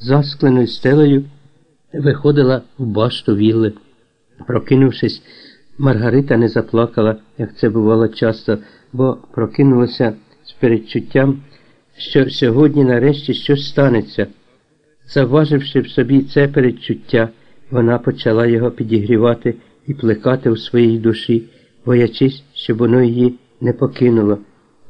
заскленою стелею виходила в башту вілли. Прокинувшись, Маргарита не заплакала, як це бувало часто, бо прокинулася з передчуттям, що сьогодні нарешті щось станеться. Завваживши в собі це передчуття, вона почала його підігрівати і плекати у своїй душі, боячись, щоб воно її не покинуло.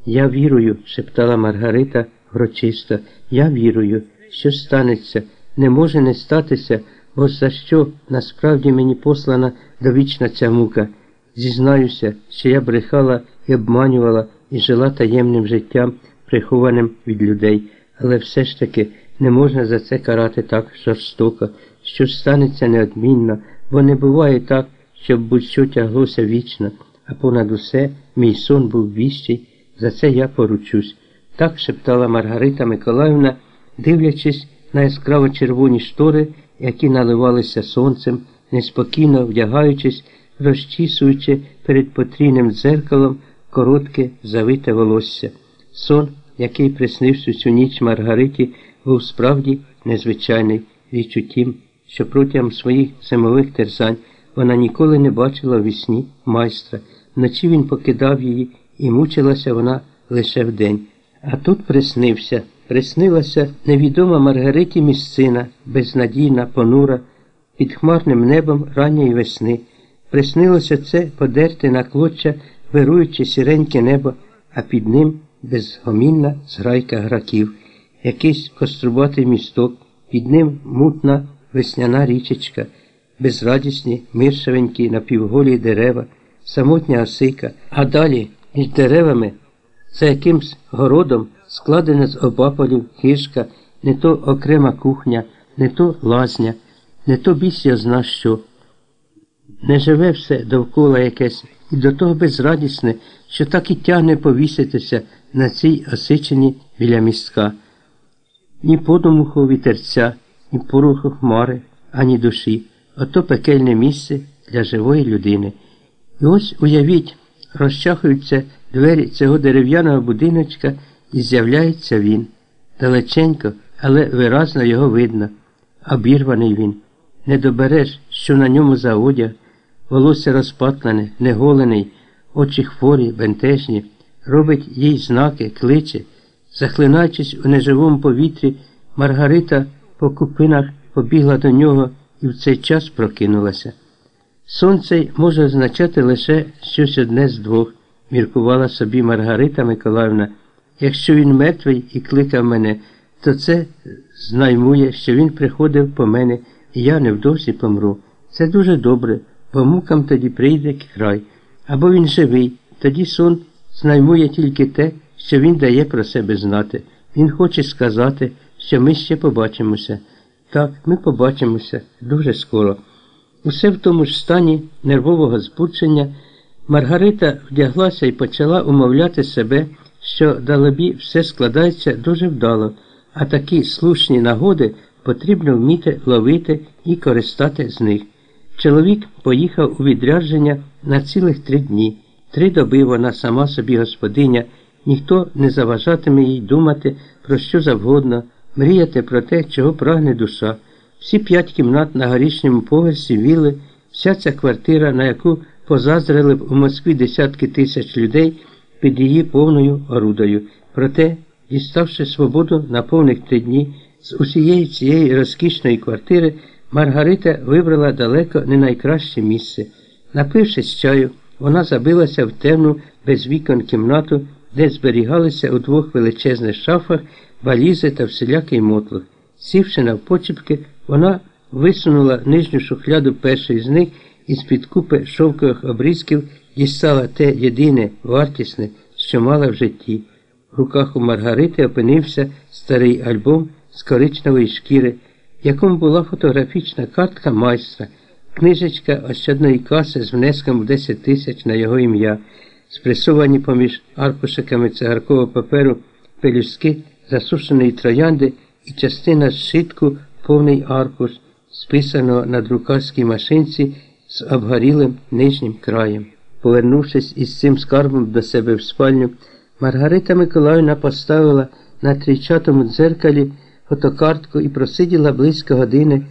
Я вірую, шептала Маргарита врочисто, я вірую, що станеться, не може не статися, бо за що насправді мені послана довічна ця мука. Зізнаюся, що я брехала і обманювала і жила таємним життям, прихованим від людей, але все ж таки не можна за це карати так жорстоко, що станеться неодмінно, бо не буває так, щоб будь-що тяглося вічно, а понад усе мій сон був віщий, за це я поручусь. Так шептала Маргарита Миколаївна, дивлячись на яскраво червоні штори, які наливалися сонцем, неспокійно вдягаючись, розчісуючи перед потрійним дзеркалом коротке завите волосся. Сон, який приснився цю ніч Маргариті, був справді незвичайний річ у тім, що протягом своїх зимових терзань вона ніколи не бачила в вісні майстра. Вночі він покидав її і мучилася вона лише вдень. А тут приснився, приснилася невідома Маргариті місцина, безнадійна, понура, під хмарним небом ранньої весни. Приснилося це подерти на клоччя, вируючи сіреньке небо, а під ним безгомінна зграйка граків, якийсь кострубатий місток, під ним мутна весняна річечка, безрадісні, миршавенькі напівголі дерева, самотня осика, а далі між деревами за якимсь городом складена з обаполів хижка, не то окрема кухня, не то лазня, не то бісся зна що. Не живе все довкола якесь і до того безрадісне, що так і тягне повіситися на цій осичині біля містка. Ні подумуху вітерця, ні поруху хмари, ані душі, ото пекельне місце для живої людини. І ось уявіть, розчахуються двері цього дерев'яного будиночка і з'являється він. Далеченько, але виразно його видно. Обірваний він. Не добереш, що на ньому за одяг, волосся розпатлене, неголений, очі хворі, бентежні, робить їй знаки, кличе. Захлинаючись у неживому повітрі, Маргарита по купинах побігла до нього і в цей час прокинулася. Сонце може означати лише щось одне з двох, міркувала собі Маргарита Миколаївна. Якщо він мертвий і кликав мене, то це знаймує, що він приходив по мене, і я невдовзі помру. Це дуже добре, бо мукам тоді прийде край. Або він живий, тоді сон знаймує тільки те, що він дає про себе знати. Він хоче сказати, що ми ще побачимося. Так, ми побачимося дуже скоро. Усе в тому ж стані нервового збудження Маргарита вдяглася і почала умовляти себе, що далебі все складається дуже вдало, а такі слушні нагоди потрібно вміти ловити і користати з них. Чоловік поїхав у відрядження на цілих три дні. Три доби вона сама собі господиня, ніхто не заважатиме їй думати про що завгодно, мріяти про те, чого прагне душа. Всі п'ять кімнат на горішньому поверсі віли, вся ця квартира, на яку позазрили б у Москві десятки тисяч людей під її повною орудою. Проте, діставши свободу на повних три дні, з усієї цієї розкішної квартири, Маргарита вибрала далеко не найкраще місце. Напившись чаю, вона забилася в темну без вікон кімнату, де зберігалися у двох величезних шафах валізи та всілякий мотлох. Сівши навпочіпки, вона висунула нижню шухляду першої з них і з-під купи шовкових обрізків дістала те єдине вартісне, що мала в житті. В руках у Маргарити опинився старий альбом з коричневої шкіри, в якому була фотографічна картка майстра, книжечка ощадної каси з внеском в 10 тисяч на його ім'я, спресовані поміж аркушиками цигаркового паперу пелюстки засушеної троянди і частина зшитку повний аркуш, списаного на друкарській машинці з обгорілим нижнім краєм. Повернувшись із цим скарбом до себе в спальню, Маргарита Миколаївна поставила на трійчатому дзеркалі фотокартку і просиділа близько години